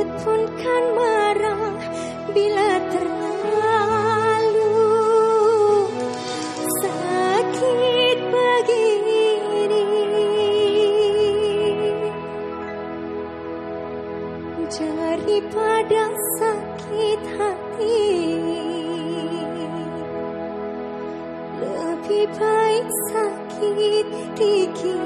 akan marah bila terlalu. Sakit begini. Daripada sakit hati. Lebih baik sakit gigi